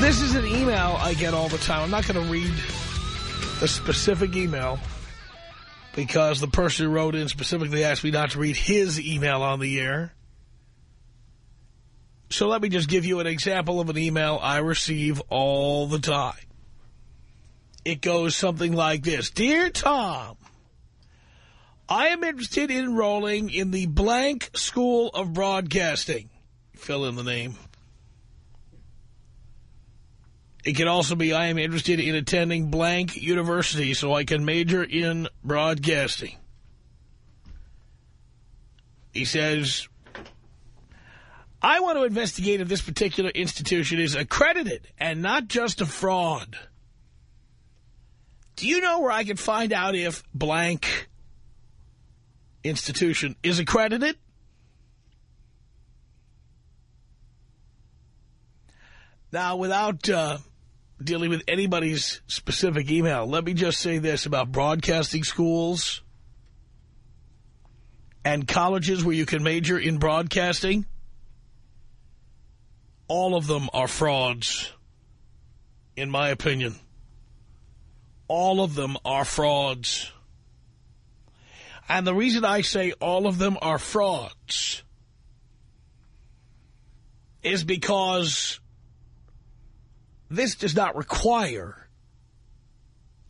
This is an email I get all the time. I'm not going to read the specific email because the person who wrote in specifically asked me not to read his email on the air. So let me just give you an example of an email I receive all the time. It goes something like this. Dear Tom, I am interested in enrolling in the blank School of Broadcasting. Fill in the name. It can also be I am interested in attending blank university so I can major in broadcasting. He says, I want to investigate if this particular institution is accredited and not just a fraud. Do you know where I can find out if blank institution is accredited? Now, without uh, dealing with anybody's specific email, let me just say this about broadcasting schools and colleges where you can major in broadcasting. All of them are frauds, in my opinion. All of them are frauds. And the reason I say all of them are frauds is because this does not require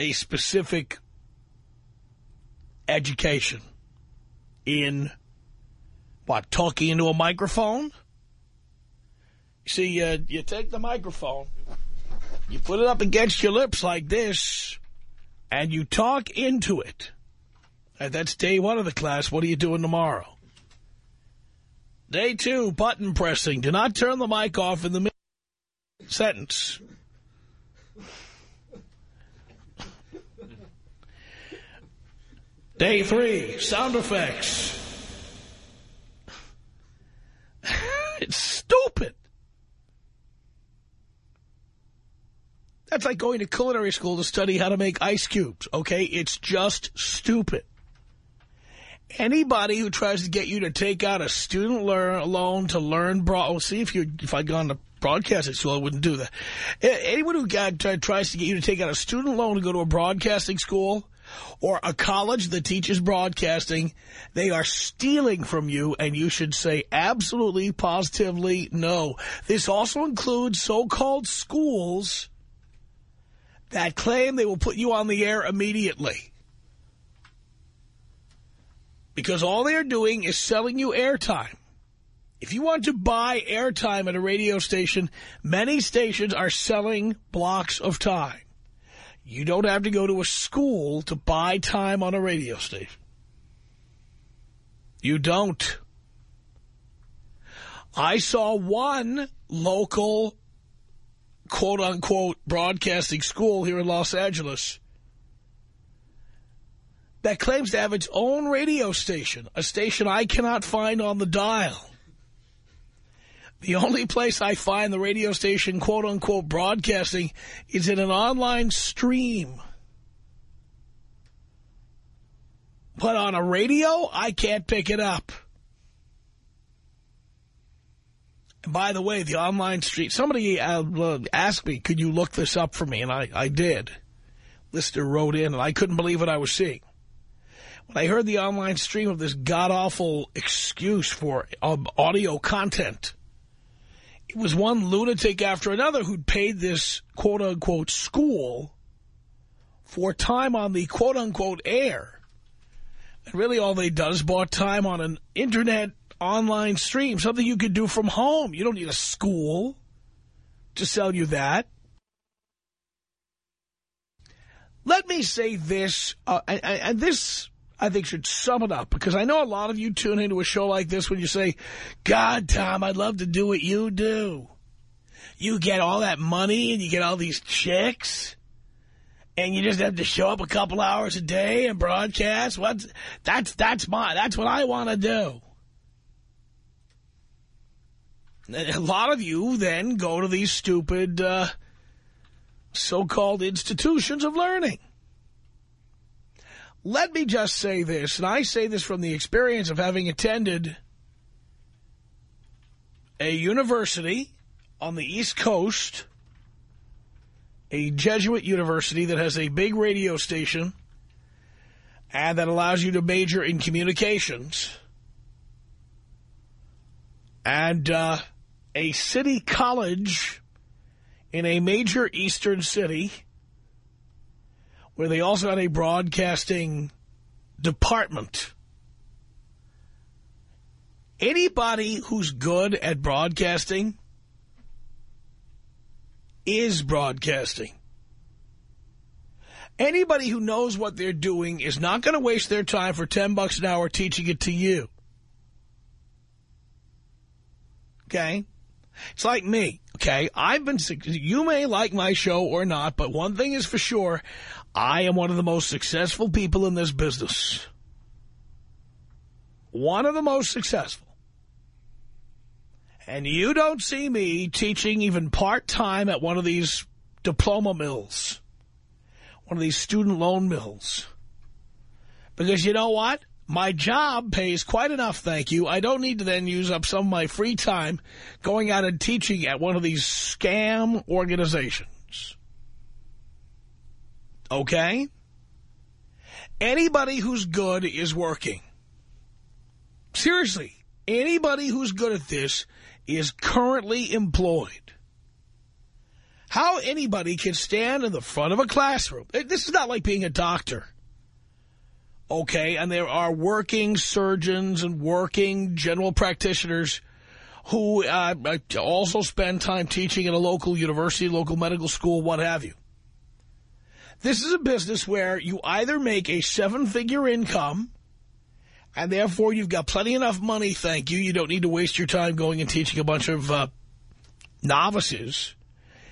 a specific education in, what, talking into a microphone? See, uh, you take the microphone, you put it up against your lips like this, and you talk into it. And that's day one of the class. What are you doing tomorrow? Day two, button pressing. Do not turn the mic off in the middle sentence. Day three, sound effects. it's stupid. That's like going to culinary school to study how to make ice cubes, okay? It's just stupid. Anybody who tries to get you to take out a student loan to learn broad, oh, well, see if you if I'd gone to broadcasting school, I wouldn't do that. Anyone who got, tries to get you to take out a student loan to go to a broadcasting school or a college that teaches broadcasting, they are stealing from you, and you should say absolutely, positively no. This also includes so-called schools that claim they will put you on the air immediately. Because all they're doing is selling you airtime. If you want to buy airtime at a radio station, many stations are selling blocks of time. You don't have to go to a school to buy time on a radio station. You don't. I saw one local quote-unquote broadcasting school here in Los Angeles that claims to have its own radio station, a station I cannot find on the dial. The only place I find the radio station quote-unquote broadcasting is in an online stream. But on a radio, I can't pick it up. And by the way, the online stream, somebody uh, asked me, could you look this up for me? And I, I did. Listener wrote in, and I couldn't believe what I was seeing. When I heard the online stream of this god-awful excuse for um, audio content, it was one lunatic after another who'd paid this quote-unquote school for time on the quote-unquote air. And really all they done is bought time on an internet online stream, something you could do from home. You don't need a school to sell you that. Let me say this, uh, and, and this I think should sum it up, because I know a lot of you tune into a show like this when you say, God, Tom, I'd love to do what you do. You get all that money and you get all these chicks and you just have to show up a couple hours a day and broadcast. What? That's that's my that's what I want to do. A lot of you then go to these stupid uh, so-called institutions of learning. Let me just say this, and I say this from the experience of having attended a university on the East Coast, a Jesuit university that has a big radio station and that allows you to major in communications, and uh, a city college in a major eastern city where they also had a broadcasting department. Anybody who's good at broadcasting is broadcasting. Anybody who knows what they're doing is not going to waste their time for 10 bucks an hour teaching it to you. Okay? It's like me, okay? I've been, you may like my show or not, but one thing is for sure, I am one of the most successful people in this business. One of the most successful. And you don't see me teaching even part-time at one of these diploma mills, one of these student loan mills. Because you know what? My job pays quite enough, thank you. I don't need to then use up some of my free time going out and teaching at one of these scam organizations. Okay? Anybody who's good is working. Seriously, anybody who's good at this is currently employed. How anybody can stand in the front of a classroom. This is not like being a doctor. Okay, and there are working surgeons and working general practitioners who uh, also spend time teaching at a local university, local medical school, what have you. This is a business where you either make a seven-figure income and therefore you've got plenty enough money, thank you. You don't need to waste your time going and teaching a bunch of uh, novices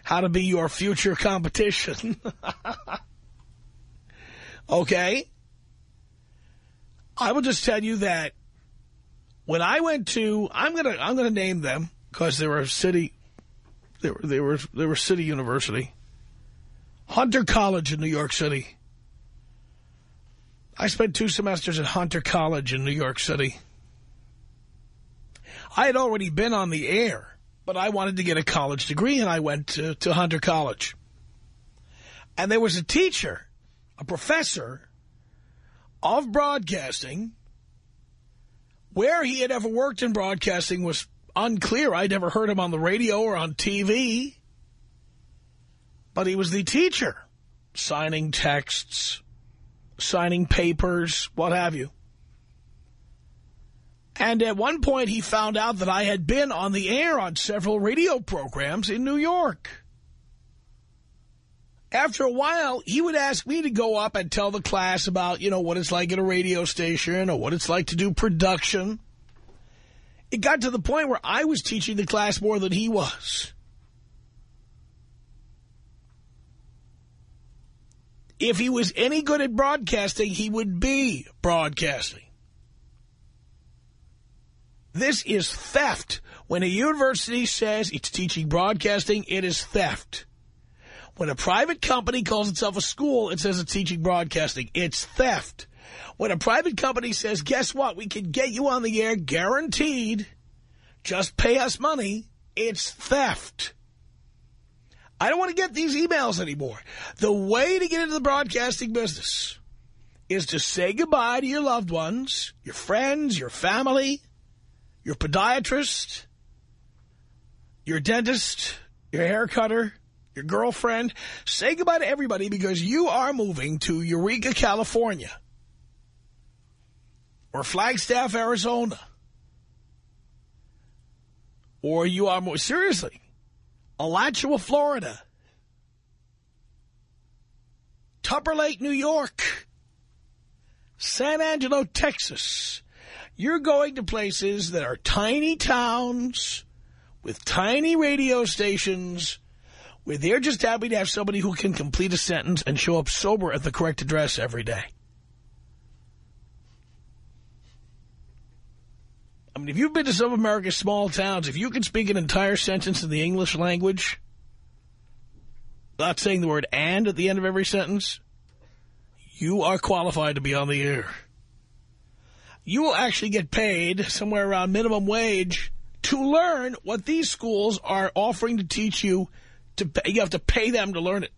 how to be your future competition. okay? I will just tell you that when I went to, I'm gonna I'm gonna name them because they were a city, they were they were they were city university, Hunter College in New York City. I spent two semesters at Hunter College in New York City. I had already been on the air, but I wanted to get a college degree, and I went to, to Hunter College. And there was a teacher, a professor of broadcasting. Where he had ever worked in broadcasting was unclear. I'd never heard him on the radio or on TV. But he was the teacher, signing texts, signing papers, what have you. And at one point, he found out that I had been on the air on several radio programs in New York. After a while, he would ask me to go up and tell the class about, you know, what it's like at a radio station or what it's like to do production. It got to the point where I was teaching the class more than he was. If he was any good at broadcasting, he would be broadcasting. This is theft. When a university says it's teaching broadcasting, it is theft. When a private company calls itself a school, it says it's teaching broadcasting. It's theft. When a private company says, guess what, we can get you on the air guaranteed, just pay us money, it's theft. I don't want to get these emails anymore. The way to get into the broadcasting business is to say goodbye to your loved ones, your friends, your family, your podiatrist, your dentist, your hair cutter, your girlfriend. Say goodbye to everybody because you are moving to Eureka, California. Or Flagstaff, Arizona. Or you are more seriously, Alachua, Florida. Tupper Lake, New York. San Angelo, Texas. You're going to places that are tiny towns with tiny radio stations where they're just happy to have somebody who can complete a sentence and show up sober at the correct address every day. I mean, if you've been to some of America's small towns, if you can speak an entire sentence in the English language, not saying the word and at the end of every sentence, you are qualified to be on the air you will actually get paid somewhere around minimum wage to learn what these schools are offering to teach you. To pay, You have to pay them to learn it.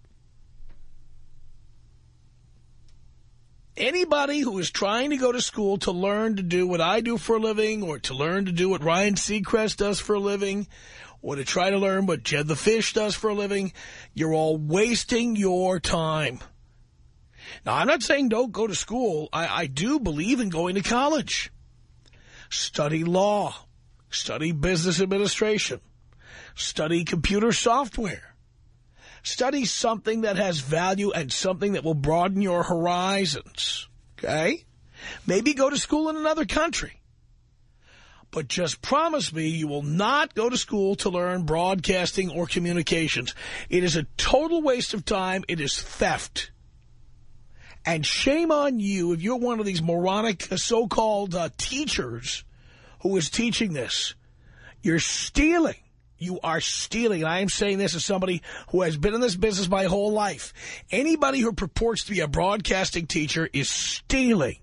Anybody who is trying to go to school to learn to do what I do for a living or to learn to do what Ryan Seacrest does for a living or to try to learn what Jed the Fish does for a living, you're all wasting your time. Now, I'm not saying don't go to school. I, I do believe in going to college. Study law. Study business administration. Study computer software. Study something that has value and something that will broaden your horizons. Okay? Maybe go to school in another country. But just promise me you will not go to school to learn broadcasting or communications. It is a total waste of time. It is theft. And shame on you if you're one of these moronic so-called uh, teachers who is teaching this. You're stealing. You are stealing. And I am saying this as somebody who has been in this business my whole life. Anybody who purports to be a broadcasting teacher is stealing.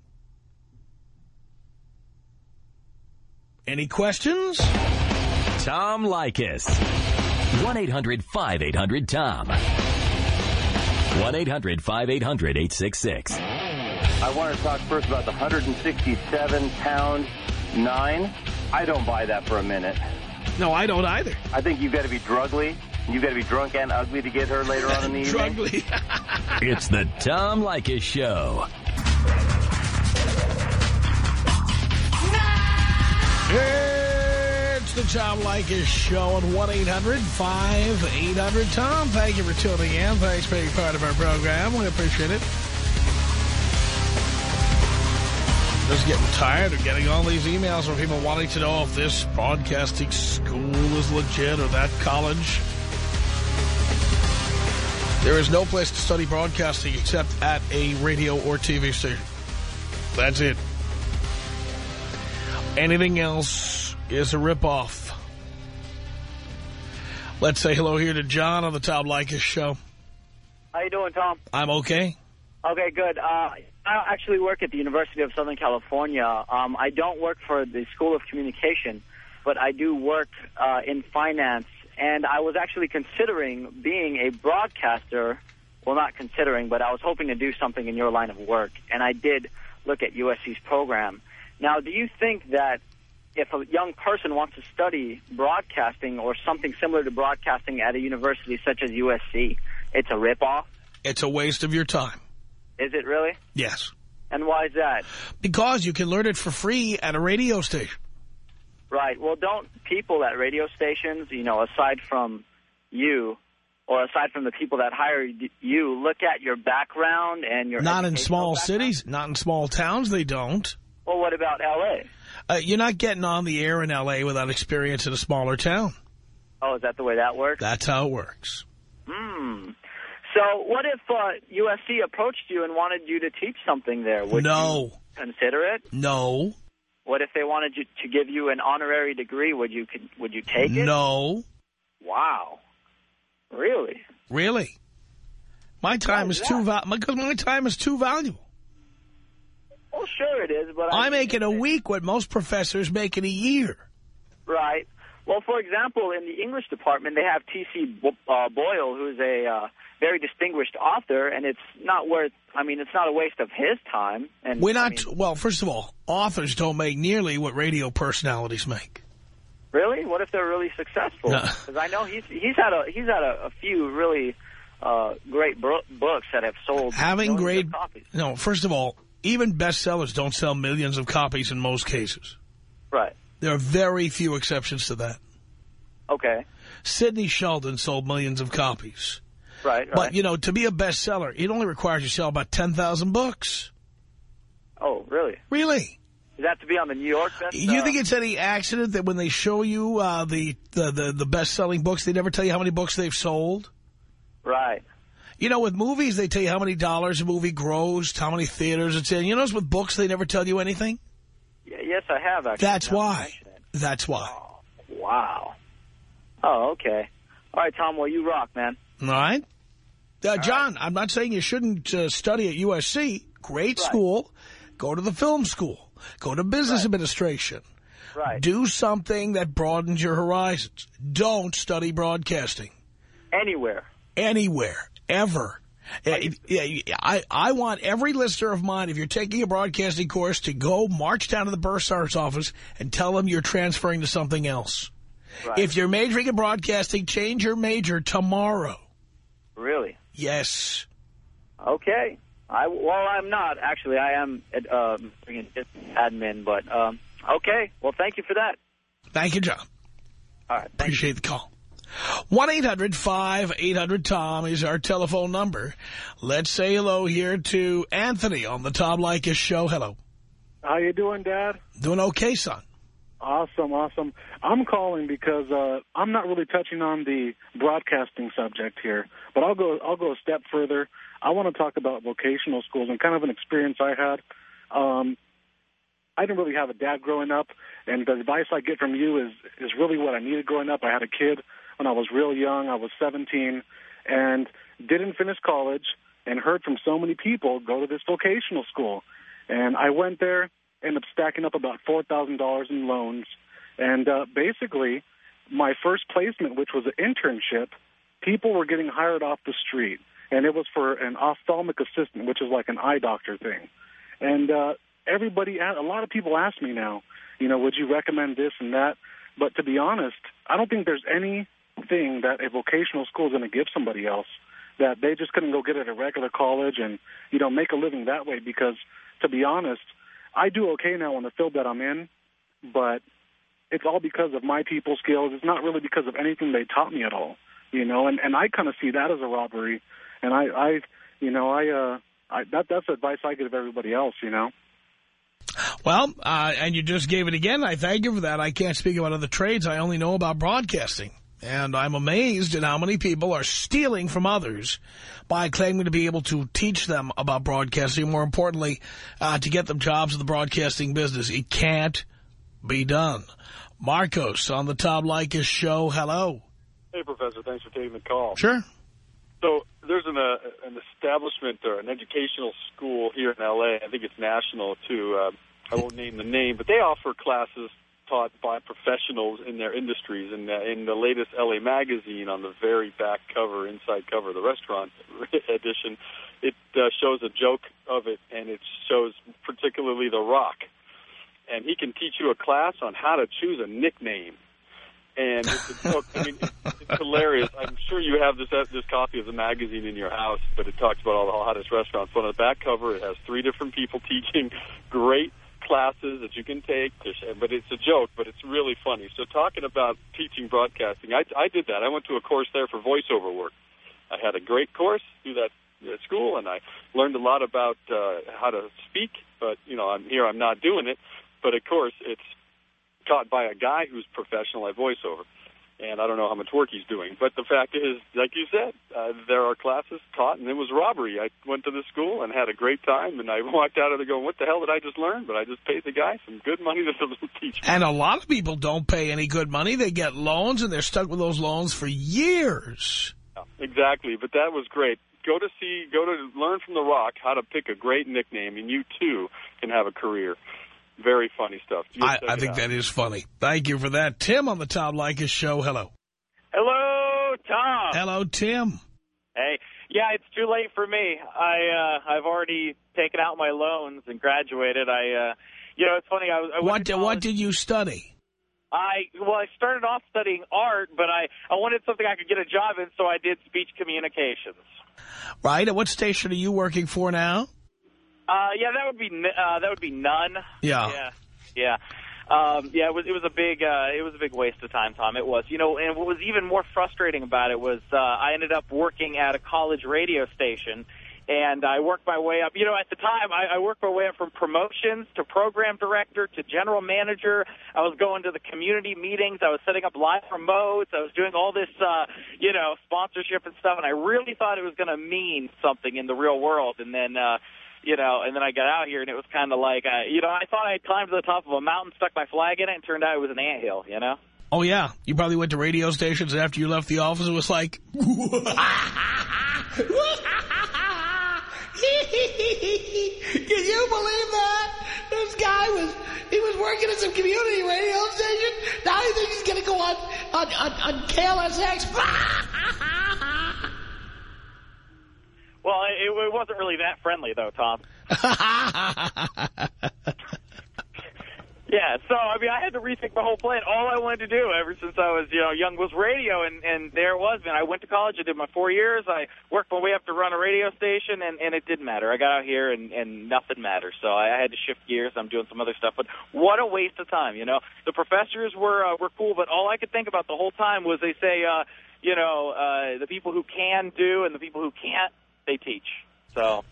Any questions? Tom Leykis. 1-800-5800-TOM. 1-800-5800-866. I want to talk first about the 167 pound nine. I don't buy that for a minute. No, I don't either. I think you've got to be drugly. You've got to be drunk and ugly to get her later on in the evening. Drugly. it's the Tom Leykis Show. It's the Tom Leykis Show on 1-800-5800-TOM. Thank you for tuning in. Thanks for being part of our program. We appreciate it. Just getting tired of getting all these emails from people wanting to know if this broadcasting school is legit or that college. There is no place to study broadcasting except at a radio or TV station. That's it. Anything else is a ripoff. Let's say hello here to John on the Tom Leykis show. How you doing, Tom? I'm okay. Okay, good. Uh, I actually work at the University of Southern California. Um, I don't work for the School of Communication, but I do work uh, in finance. And I was actually considering being a broadcaster. Well, not considering, but I was hoping to do something in your line of work. And I did look at USC's program. Now, do you think that if a young person wants to study broadcasting or something similar to broadcasting at a university such as USC, it's a ripoff? It's a waste of your time. Is it really? Yes. And why is that? Because you can learn it for free at a radio station. Right. Well, don't people at radio stations, you know, aside from you, or aside from the people that hire you, look at your background and your Not in small background? cities, not in small towns, they don't. Well, what about L.A.? Uh, you're not getting on the air in L.A. without experience in a smaller town. Oh, is that the way that works? That's how it works. Hmm. So what if uh, USC approached you and wanted you to teach something there? Would no. you consider it? No. What if they wanted you to give you an honorary degree? Would you would you take it? No. Wow. Really? Really? My time is too val because my time is too valuable. Well, sure it is, but I make in a week what most professors make in a year. Right. Well, for example, in the English department, they have T.C. Uh, Boyle, who's a uh, very distinguished author, and it's not worth, I mean, it's not a waste of his time. And We're not, I mean, well, first of all, authors don't make nearly what radio personalities make. Really? What if they're really successful? No. Because I know he's he's had a he's had a, a few really uh, great books that have sold Having great... copies. No, first of all, even bestsellers don't sell millions of copies in most cases. Right. There are very few exceptions to that. Okay. Sidney Sheldon sold millions of copies. Right. But, you know, to be a bestseller, it only requires you sell about 10,000 books. oh, really? Really? Is that to be on the New York best? You uh, think it's any accident that when they show you uh, the, the, the, the best-selling books, they never tell you how many books they've sold? Right. You know, with movies, they tell you how many dollars a movie grossed, how many theaters it's in. You notice with books, they never tell you anything? Y yes, I have actually. That's why. That's why. Wow. Oh, okay. All right, Tom. Well, you rock, man. All right? Uh, John, I'm not saying you shouldn't uh, study at USC. Great Right. school. Go to the film school. Go to business administration. Right. Do something that broadens your horizons. Don't study broadcasting Anywhere. anywhere, ever. I, I want every listener of mine, if you're taking a broadcasting course, to go march down to the bursar's office and tell them you're transferring to something else. Right. If you're majoring in broadcasting, change your major tomorrow. Really? Yes. Okay. I well, I'm not actually. I am uh, admin, but um, okay. Well, thank you for that. Thank you, John. All right. Thank Appreciate the call. 1-800-5800-TOM is our telephone number. Let's say hello here to Anthony on the Tom Leykis show. Hello. How you doing, Dad? Doing okay, son? Awesome, awesome. I'm calling because uh, I'm not really touching on the broadcasting subject here, but I'll go I'll go a step further. I want to talk about vocational schools and kind of an experience I had. Um, I didn't really have a dad growing up, and the advice I get from you is is really what I needed growing up. I had a kid when I was real young. I was 17, and didn't finish college, and heard from so many people go to this vocational school, and I went there ended up stacking up about four thousand dollars in loans, and uh, basically, my first placement, which was an internship, people were getting hired off the street, and it was for an ophthalmic assistant, which is like an eye doctor thing, and uh, everybody, a lot of people ask me now, you know, would you recommend this and that? But to be honest, I don't think there's anything that a vocational school is going to give somebody else that they just couldn't go get at a regular college and you know make a living that way because to be honest I do okay now in the field that I'm in, but it's all because of my people skills. It's not really because of anything they taught me at all, you know. And and I kind of see that as a robbery. And I, I, you know, I, uh, I that that's advice I give everybody else, you know. Well, uh, and you just gave it again. I thank you for that. I can't speak about other trades. I only know about broadcasting. And I'm amazed at how many people are stealing from others by claiming to be able to teach them about broadcasting. More importantly, uh, to get them jobs in the broadcasting business. It can't be done. Marcos on the Tom Leykis show. Hello. Hey, Professor. Thanks for taking the call. Sure. So there's an, uh, an establishment or an educational school here in L.A. I think it's national, too. Uh, I won't name the name, but they offer classes taught by professionals in their industries. And uh, in the latest LA magazine, on the very back cover, inside cover, the restaurant edition, it uh, shows a joke of it, and it shows particularly The Rock. And he can teach you a class on how to choose a nickname. And it's a joke. I mean, it's, it's hilarious. I'm sure you have this uh, this copy of the magazine in your house, but it talks about all the hottest restaurants. But on the back cover, it has three different people teaching great classes that you can take, but it's a joke, but it's really funny. So talking about teaching broadcasting, I, I did that. I went to a course there for voiceover work. I had a great course through that at school, and I learned a lot about uh, how to speak. But you know, I'm here. I'm not doing it. But of course, it's taught by a guy who's professional at voiceover and I don't know how much work he's doing. But the fact is, like you said, uh, there are classes taught, and it was robbery. I went to the school and had a great time, and I walked out of there going, what the hell did I just learn? But I just paid the guy some good money to teach me. And a lot of people don't pay any good money. They get loans, and they're stuck with those loans for years. Yeah, exactly, but that was great. Go to see, go to learn from The Rock how to pick a great nickname, and you, too, can have a career. Very funny stuff. I, I think that is funny. Thank you for that. Tim on the Tom Leykis show. Hello. Hello, Tom. Hello, Tim. Hey, yeah, it's too late for me. I uh, I've already taken out my loans and graduated. I, uh, you know, it's funny. I, I went What to what did you study? I well, I started off studying art, but I I wanted something I could get a job in, so I did speech communications. Right. At what station are you working for now? Uh, yeah, that would be uh, that would be none. Yeah. Yeah. Yeah. Um, yeah, it was it was a big uh, it was a big waste of time, Tom. It was, you know, and what was even more frustrating about it was uh, I ended up working at a college radio station, and I worked my way up. You know, at the time, I, I worked my way up from promotions to program director to general manager. I was going to the community meetings. I was setting up live remotes. I was doing all this, uh, you know, sponsorship and stuff, and I really thought it was going to mean something in the real world. And then. uh you know, and then I got out here, and it was kind of like, uh, you know, I thought I had climbed to the top of a mountain, stuck my flag in it, and turned out it was an anthill, you know? Oh, yeah. You probably went to radio stations after you left the office. It was like... Can you believe that? This guy was, he was working at some community radio station. Now he thinks he's going to go on, on, on, on KLSX. Well, it, it wasn't really that friendly, though, Tom. yeah, so, I mean, I had to rethink my whole plan. All I wanted to do ever since I was, you know, young was radio, and, and there it was, man. I went to college. I did my four years. I worked my way up to run a radio station, and, and it didn't matter. I got out here, and, and nothing matters. So I, I had to shift gears. I'm doing some other stuff. But what a waste of time, you know. The professors were uh, were cool, but all I could think about the whole time was they say, uh, you know, uh, the people who can do and the people who can't, they teach. So.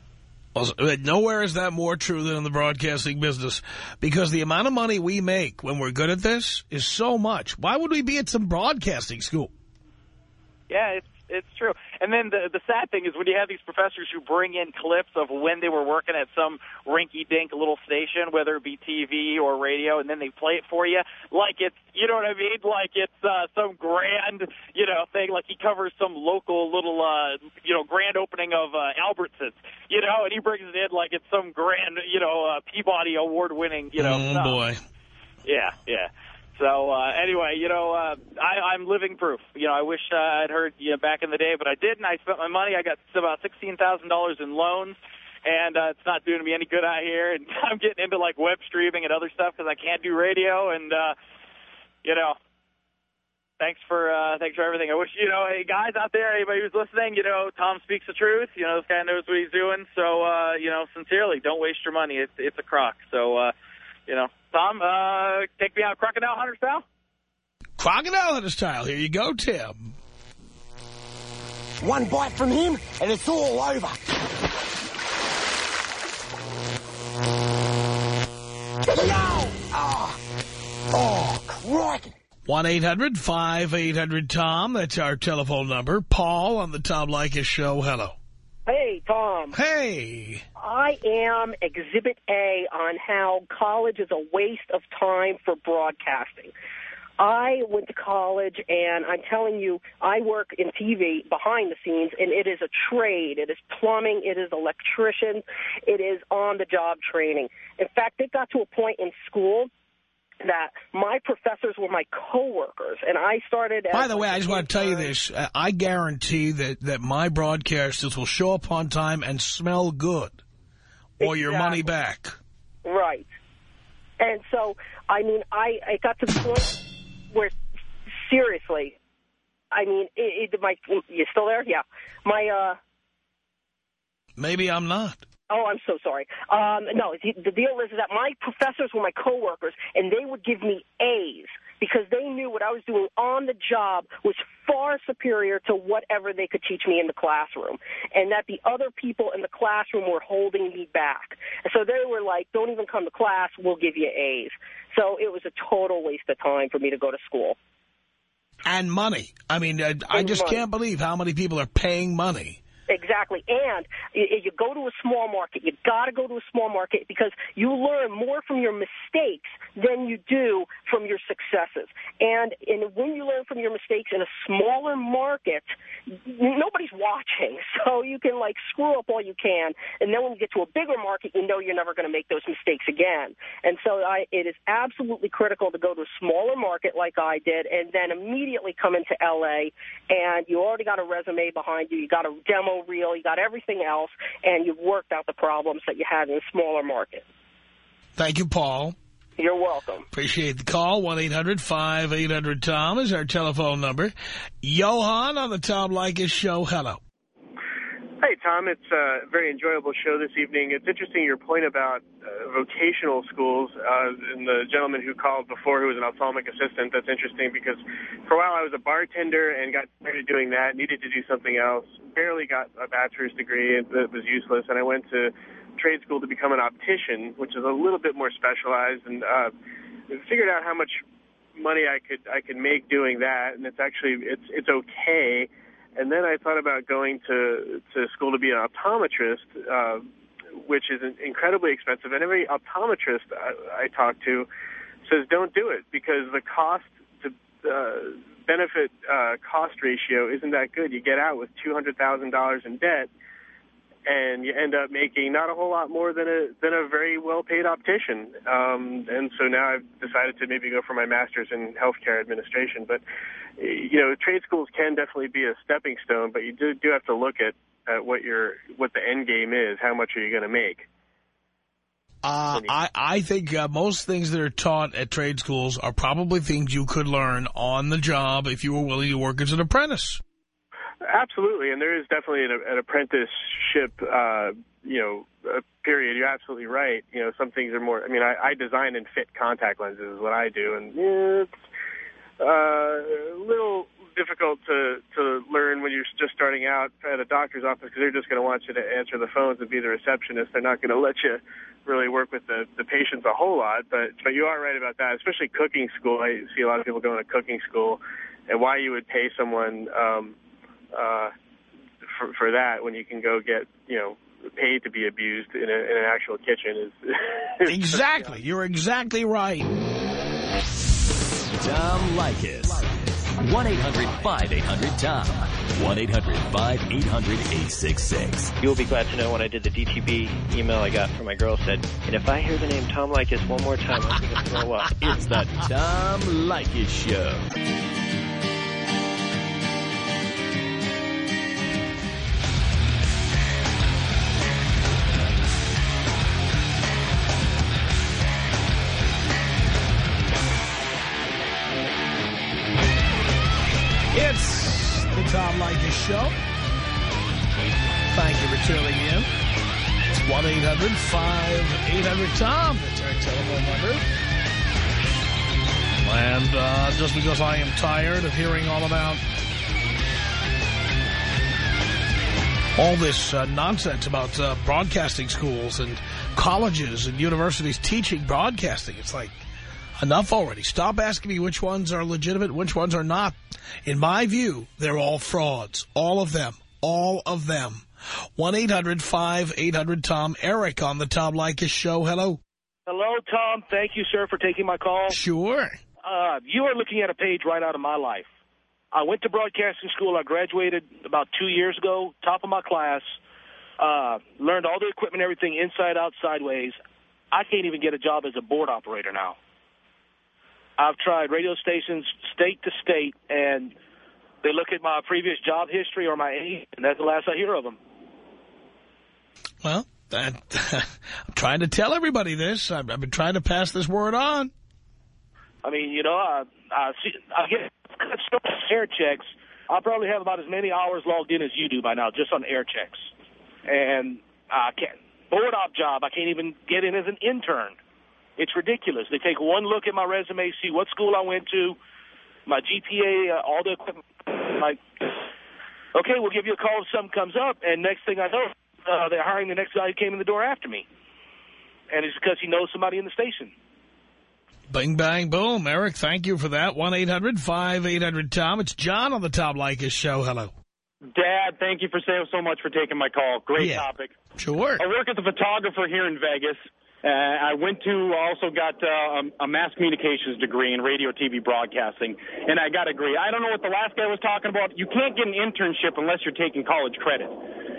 Well, uh, nowhere is that more true than in the broadcasting business because the amount of money we make when we're good at this is so much. Why would we be at some broadcasting school? Yeah, it's it's true. And then the the sad thing is when you have these professors who bring in clips of when they were working at some rinky-dink little station, whether it be TV or radio, and then they play it for you like it's, you know what I mean? Like it's uh, some grand, you know, thing. Like he covers some local little, uh, you know, grand opening of uh, Albertsons, you know, and he brings it in like it's some grand, you know, uh, Peabody award-winning, you know. Oh, stuff. boy. Yeah, yeah. So uh, anyway, you know, uh, I, I'm living proof. You know, I wish uh, I'd heard you know, back in the day, but I didn't. I spent my money. I got about sixteen thousand dollars in loans, and uh, it's not doing me any good out here. And I'm getting into like web streaming and other stuff because I can't do radio. And uh, you know, thanks for uh, thanks for everything. I wish you know, hey guys out there, anybody who's listening, you know, Tom speaks the truth. You know, this guy knows what he's doing. So uh, you know, sincerely, don't waste your money. It's it's a crock. So. uh you know, Tom, uh, take me out Crocodile Hunter style? Crocodile Hunter style. Here you go, Tim. One bite from him, and it's all over. No! Oh, oh crikey. 1-800-5800-TOM. That's our telephone number. Paul on the Tom Leykis show. Hello. Hey, Tom. Hey. I am Exhibit A on how college is a waste of time for broadcasting. I went to college, and I'm telling you, I work in TV behind the scenes, and it is a trade. It is plumbing. It is electrician. It is on-the-job training. In fact, it got to a point in school that my professors were my coworkers, and I started. By the way, I just want to tell you this: I guarantee that that my broadcasters will show up on time and smell good, or your money back. Right. And so, I mean, I I got to the point where, seriously, I mean, it, it, my you still there? Yeah, my uh. Maybe I'm not. Oh, I'm so sorry. Um, no, the, the deal is that my professors were my coworkers, and they would give me A's because they knew what I was doing on the job was far superior to whatever they could teach me in the classroom, and that the other people in the classroom were holding me back. And so they were like, "Don't even come to class. We'll give you A's." So it was a total waste of time for me to go to school. And money. I mean, I, I just money. can't believe how many people are paying money. Exactly. And you, you go to a small market. You got to go to a small market because you learn more from your mistakes than you do from your successes. And, and when you learn from your mistakes in a smaller market, nobody's watching. So you can, like, screw up all you can. And then when you get to a bigger market, you know you're never going to make those mistakes again. And so I, it is absolutely critical to go to a smaller market like I did and then immediately come into L.A. And you already got a resume behind you. You got a demo reel. You got everything else. And you've worked out the problems that you had in a smaller market. Thank you, Paul. You're welcome. Appreciate the call. 1-800-5800-TOM is our telephone number. Johan on the Tom Leykis show. Hello. Hey, Tom. It's a very enjoyable show this evening. It's interesting your point about uh, vocational schools uh, and the gentleman who called before who was an ophthalmic assistant. That's interesting because for a while I was a bartender and got tired of doing that, needed to do something else, barely got a bachelor's degree. It was useless, and I went to trade school to become an optician, which is a little bit more specialized, and uh, figured out how much money I could I could make doing that, and it's actually it's it's okay. And then I thought about going to to school to be an optometrist, uh, which is incredibly expensive. And every optometrist I, I talk to says don't do it because the cost to uh, benefit uh, cost ratio isn't that good. You get out with two hundred thousand dollars in debt and you end up making not a whole lot more than a than a very well paid optician. Um, and so now I've decided to maybe go for my master's in healthcare administration. But you know, trade schools can definitely be a stepping stone, but you do do have to look at, at what your what the end game is. How much are you going to make? Uh, I, I think uh, most things that are taught at trade schools are probably things you could learn on the job if you were willing to work as an apprentice. Absolutely, and there is definitely an, an apprenticeship, uh, you know, period. You're absolutely right. You know, some things are more. I mean, I, I design and fit contact lenses is what I do, and it's uh, a little difficult to to learn when you're just starting out at a doctor's office because they're just going to want you to answer the phones and be the receptionist. They're not going to let you really work with the the patients a whole lot. But but you are right about that, especially cooking school. I see a lot of people going to cooking school, and why you would pay someone. Um, uh, for, for that when you can go get, you know, paid to be abused in, a, in an actual kitchen is... exactly. You're exactly right. Tom Leykis. 1-800-5800-TOM. 1-800-5800-866. You'll be glad to know when I did the DTB email I got from my girl said, and if I hear the name Tom Leykis one more time, I'm going to throw up. It's the Tom Leykis Show. The Tom Show. Thank you for tuning in. It's 1-800-5800-TOM. That's our telephone number. And uh, just because I am tired of hearing all about all this uh, nonsense about uh, broadcasting schools and colleges and universities teaching broadcasting, it's like, enough already. Stop asking me which ones are legitimate, which ones are not. In my view, they're all frauds. All of them. All of them. 1-800-5800-TOM. Eric on the Tom Leykis show. Hello. Hello, Tom. Thank you, sir, for taking my call. Sure. Uh, you are looking at a page right out of my life. I went to broadcasting school. I graduated about two years ago, top of my class. Uh, learned all the equipment, everything, inside, out, sideways. I can't even get a job as a board operator now. I've tried radio stations state to state, and they look at my previous job history or my age, and that's the last I hear of them. Well, that, I'm trying to tell everybody this. I've, I've, been trying to pass this word on. I mean, you know, I, I, see, I get air checks. I probably have about as many hours logged in as you do by now, just on air checks. And I can't board op job. I can't even get in as an intern. It's ridiculous. They take one look at my resume, see what school I went to, my GPA, uh, all the equipment. Like, okay, we'll give you a call if something comes up. And next thing I know, uh, they're hiring the next guy who came in the door after me. And it's because he knows somebody in the station. Bing, bang, boom. Eric, thank you for that. 1-800-5800-TOM. It's John on the Tom Leykis show. Hello. Dad, thank you for saying so much for taking my call. Great yeah, topic. Sure. I work as a photographer here in Vegas. Uh, I went to also got uh, a mass communications degree in radio, TV broadcasting, and I got a degree. I don't know what the last guy was talking about. You can't get an internship unless you're taking college credit.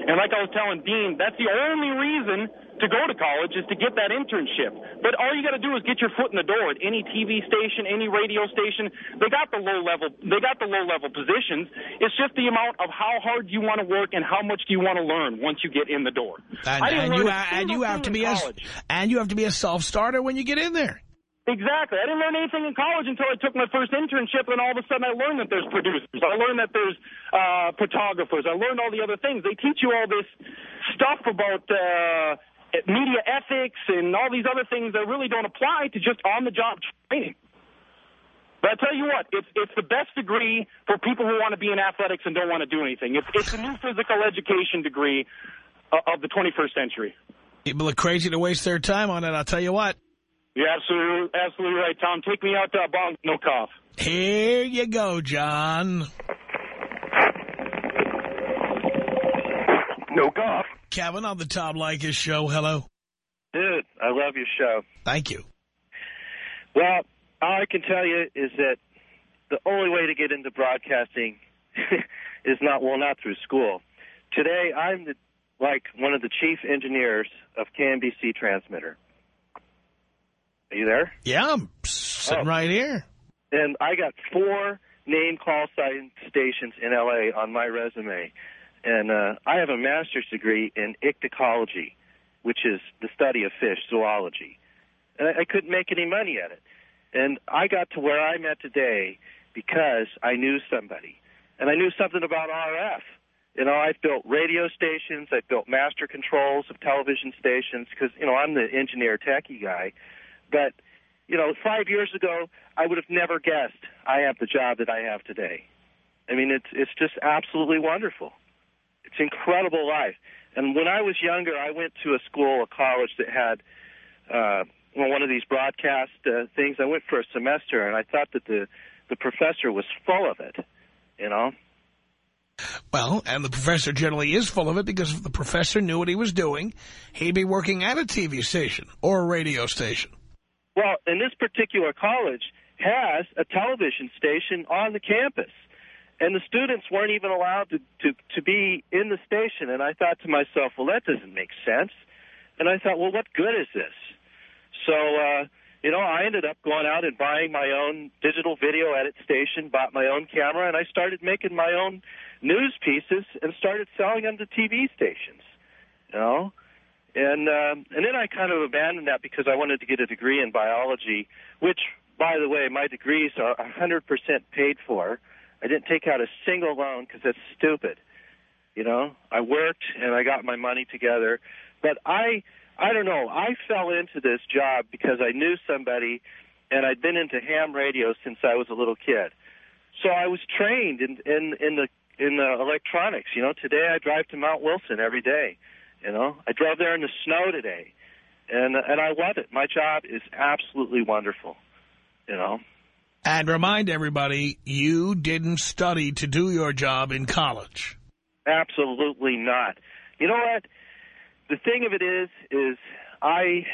And like I was telling Dean, that's the only reason to go to college is to get that internship. But all you got to do is get your foot in the door at any TV station, any radio station. They got the low level, they got the low level positions. It's just the amount of how hard you want to work and how much do you want to learn once you get in the door. And, and you, and you have to be a, and you have to be a self starter when you get in there. Exactly. I didn't learn anything in college until I took my first internship, and all of a sudden I learned that there's producers. I learned that there's uh, photographers. I learned all the other things. They teach you all this stuff about uh, media ethics and all these other things that really don't apply to just on-the-job training. But I tell you what, it's it's the best degree for people who want to be in athletics and don't want to do anything. It's it's a new physical education degree uh, of the 21st century. People are crazy to waste their time on it, I'll tell you what. You're absolutely, absolutely right, Tom. Take me out to uh, Bong No Cough. Here you go, John. No cough. Kevin on the Tom Leykis show. Hello. Dude, I love your show. Thank you. Well, all I can tell you is that the only way to get into broadcasting is not, well, not through school. Today, I'm the, like one of the chief engineers of KNBC Transmitter. Are you there? Yeah, I'm sitting Oh. right here. And I got four name call sign stations in L.A. on my resume. And uh, I have a master's degree in ichthyology, which is the study of fish, zoology. And I, I couldn't make any money at it. And I got to where I'm at today because I knew somebody. And I knew something about RF. You know, I've built radio stations. I've built master controls of television stations because, you know, I'm the engineer techie guy. But, you know, five years ago, I would have never guessed I have the job that I have today. I mean, it's it's just absolutely wonderful. It's incredible life. And when I was younger, I went to a school, a college that had uh, well, one of these broadcast uh, things. I went for a semester, and I thought that the the professor was full of it. You know, Well, and the professor generally is full of it because if the professor knew what he was doing, he'd be working at a TV station or a radio station. Well, and this particular college has a television station on the campus. And the students weren't even allowed to, to, to be in the station. And I thought to myself, well, that doesn't make sense. And I thought, well, what good is this? So, uh, you know, I ended up going out and buying my own digital video edit station, bought my own camera, and I started making my own news pieces and started selling them to TV stations. You know? And um, and then I kind of abandoned that because I wanted to get a degree in biology, which, by the way, my degrees are 100% paid for. I didn't take out a single loan because that's stupid. You know, I worked and I got my money together, but I I don't know. I fell into this job because I knew somebody, and I'd been into ham radio since I was a little kid. So I was trained in in in the in the electronics. You know, today I drive to Mount Wilson every day. You know, I drove there in the snow today, and and I love it. My job is absolutely wonderful. You know. And remind everybody, you didn't study to do your job in college. Absolutely not. You know what? The thing of it is, is I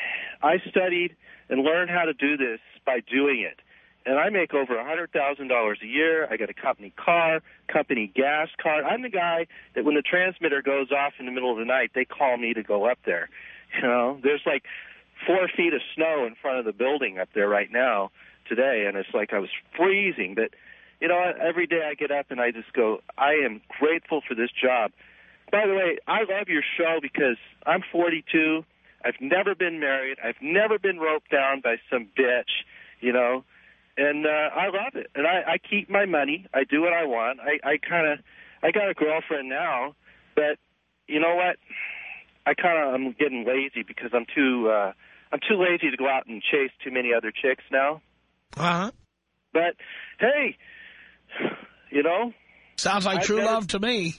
I studied and learned how to do this by doing it. And I make over a hundred thousand dollars a year. I got a company car, company gas card. I'm the guy that when the transmitter goes off in the middle of the night, they call me to go up there. You know, there's like four feet of snow in front of the building up there right now today, and it's like I was freezing. But you know, every day I get up and I just go, I am grateful for this job. By the way, I love your show because I'm 42. I've never been married. I've never been roped down by some bitch, you know. And uh, I love it. And I, I keep my money. I do what I want. I, I kind of, I got a girlfriend now, but you know what? I kind of, I'm getting lazy because I'm too, uh, I'm too lazy to go out and chase too many other chicks now. Uh-huh. But hey, you know, Sounds like I've true love to me.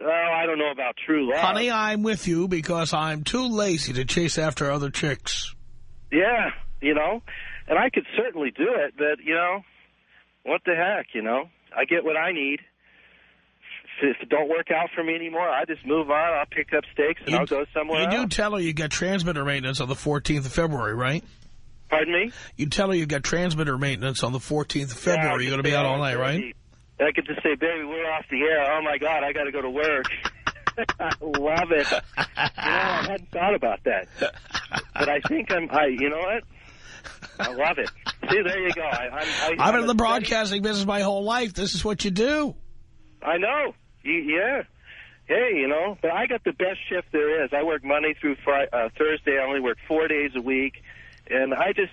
oh, I don't know about true love. Honey, I'm with you because I'm too lazy to chase after other chicks. Yeah, you know, and I could certainly do it, but you know, what the heck, you know? I get what I need. If it don't work out for me anymore, I just move on. I'll pick up stakes and You- I'll go somewhere You else. do tell her you got transmitter maintenance on the 14th of February, right? Pardon me? You tell her you got transmitter maintenance on the 14th of February. Yeah, You're going to be out all night, right? I could just say, baby, we're off the air. Oh my God, I got to go to work. I love it. You know, I hadn't thought about that, but I think I'm. I, you know what? I love it. See, there you go. I, I'm, I, I've been in the broadcasting business my whole life. This is what you do. I know. You, yeah. Hey, you know, but I got the best shift there is. I work Monday through Friday, uh, Thursday. I only work four days a week, and I just,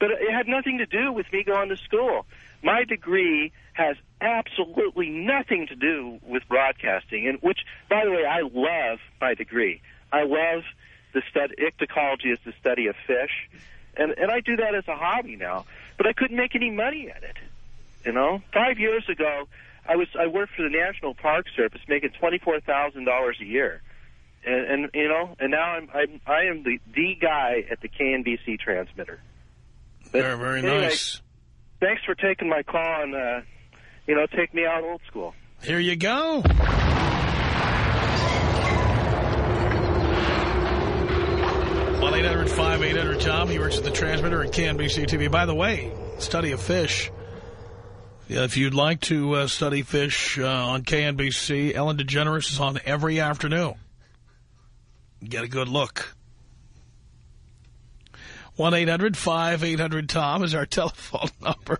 but it had nothing to do with me going to school. My degree has absolutely nothing to do with broadcasting, and which, by the way, I love my degree. I love the study. Ichthyology is the study of fish, and and I do that as a hobby now. But I couldn't make any money at it. You know, five years ago, I was I worked for the National Park Service, making twenty four thousand dollars a year, and, and you know, and now I'm I'm I am the the guy at the KNBC transmitter. But Very, very anyway, nice. Thanks for taking my call and uh, you know, take me out old school. Here you go. One eight hundred five eight hundred Tom. He works at the transmitter at KNBC TV. By the way, study of fish. If you'd like to uh, study fish uh, on KNBC, Ellen DeGeneres is on every afternoon. Get a good look. one eight hundred 800 tom is our telephone number.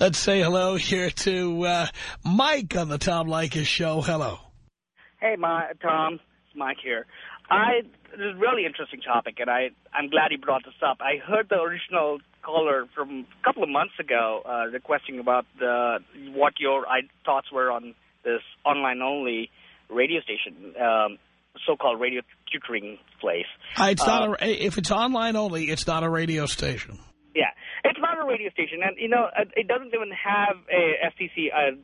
Let's say hello here to uh, Mike on the Tom Leykis show. Hello. Hey, my, Tom. It's Mike here. I this is a really interesting topic, and I I'm glad you brought this up. I heard the original caller from a couple of months ago uh, requesting about the, what your I, thoughts were on this online only radio station, um, so-called radio tutoring place. Uh, it's Uh, not a, if it's online only, it's not a radio station. Yeah, it's not a radio station, and you know uh, it doesn't even have a FCC uh,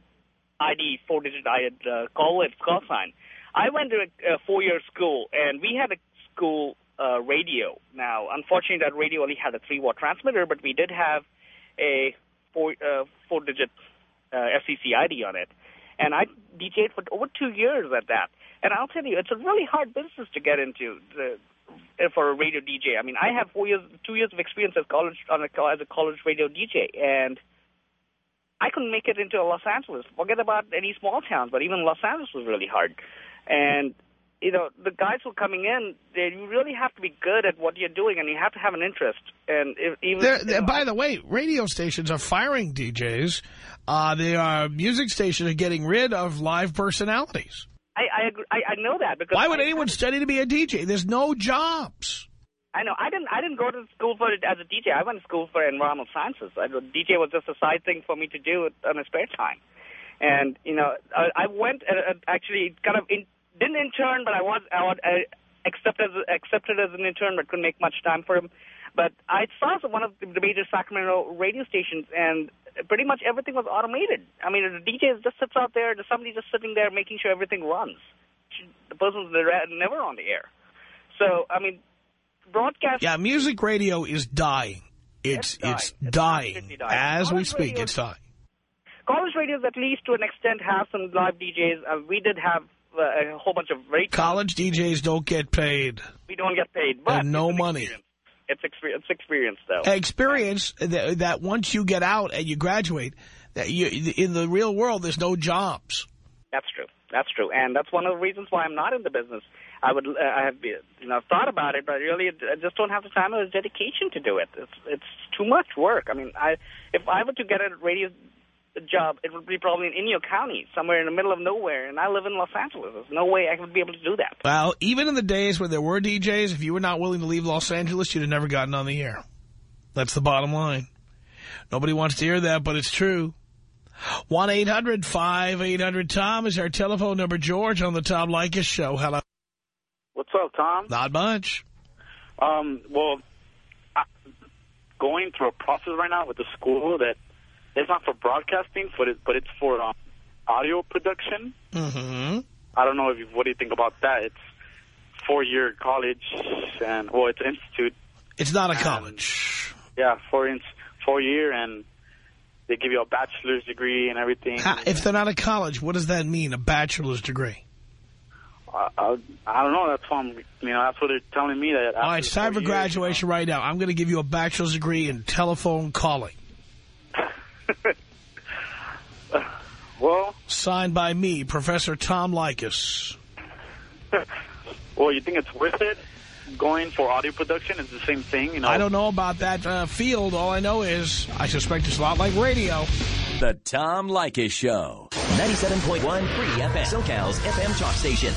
ID four-digit uh, call it call sign. I went to a, a four-year school, and we had a school uh, radio. Now, unfortunately, that radio only had a three-watt transmitter, but we did have a four uh, four-digit uh, FCC ID on it, and I DJed for over two years at that. And I'll tell you, it's a really hard business to get into. The, for a radio DJ. I mean, I have four years, two years of experience as college on a, as a college radio DJ, and I couldn't make it into Los Angeles. Forget about any small towns, but even Los Angeles was really hard. And you know, the guys who are coming in, they you really have to be good at what you're doing, and you have to have an interest. And if, even They're, they're- know, by the way, radio stations are firing DJs. Uh, they are music stations are getting rid of live personalities. I I, agree, I I know that because Why would I- anyone study to be a DJ? There's no jobs. I know. I didn't. I didn't go to school for it as a DJ. I went to school for environmental sciences. I, DJ was just a side thing for me to do on a spare time. And you know, I, I went uh, uh, actually kind of in, didn't intern, but I was I was uh, accepted as accepted as an intern, but couldn't make much time for him. But I saw one of the major Sacramento radio stations, and pretty much everything was automated. I mean, the DJ just sits out there. There's somebody just sitting there making sure everything runs. The person's never on the air. So I mean, broadcast. Yeah, music radio is dying. It's it's, dying completely dying. as we speak. radio- It's dying. College radios, at least to an extent, have some live DJs. Uh, we did have uh, a whole bunch of very. College DJs don't get paid. We don't get paid, but And no money. It's experience. It's experience, though. Experience that, that once you get out and you graduate, that you in the real world there's no jobs. That's true. That's true, and that's one of the reasons why I'm not in the business. I would, uh, I have, you know, thought about it, but really, I just don't have the time or the dedication to do it. It's, it's too much work. I mean, I, if I were to get a radio job, it would be probably in Inyo County, somewhere in the middle of nowhere, and I live in Los Angeles. There's no way I would be able to do that. Well, even in the days when there were DJs, if you were not willing to leave Los Angeles, you'd have never gotten on the air. That's the bottom line. Nobody wants to hear that, but it's true. 1-800-5800-TOM is our telephone number. George on the Tom Leykis show. Hello. What's up, Tom? Not much. Um, well, I, going through a process right now with the school that it's not for broadcasting, but it, but it's for um, audio production. Mm-hmm. I don't know if you, what do you think about that. It's four-year college, and well, it's an institute. It's not a college. Yeah, four inch, four year, and they give you a bachelor's degree and everything. How- if they're not a college, what does that mean, a bachelor's degree? I, I, I don't know. That's what I'm, you know. That's what they're telling me. That All right, it's time for graduation right now. I'm going to give you a bachelor's degree in telephone calling. Well, Signed by me, Professor Tom Leykis. well, you think it's worth it? Going for audio production is the same thing, you know. I don't know about that uh, field. All I know is I suspect it's a lot like radio. The Tom Leykis Show. 97.1 Free FM, SoCal's FM talk station.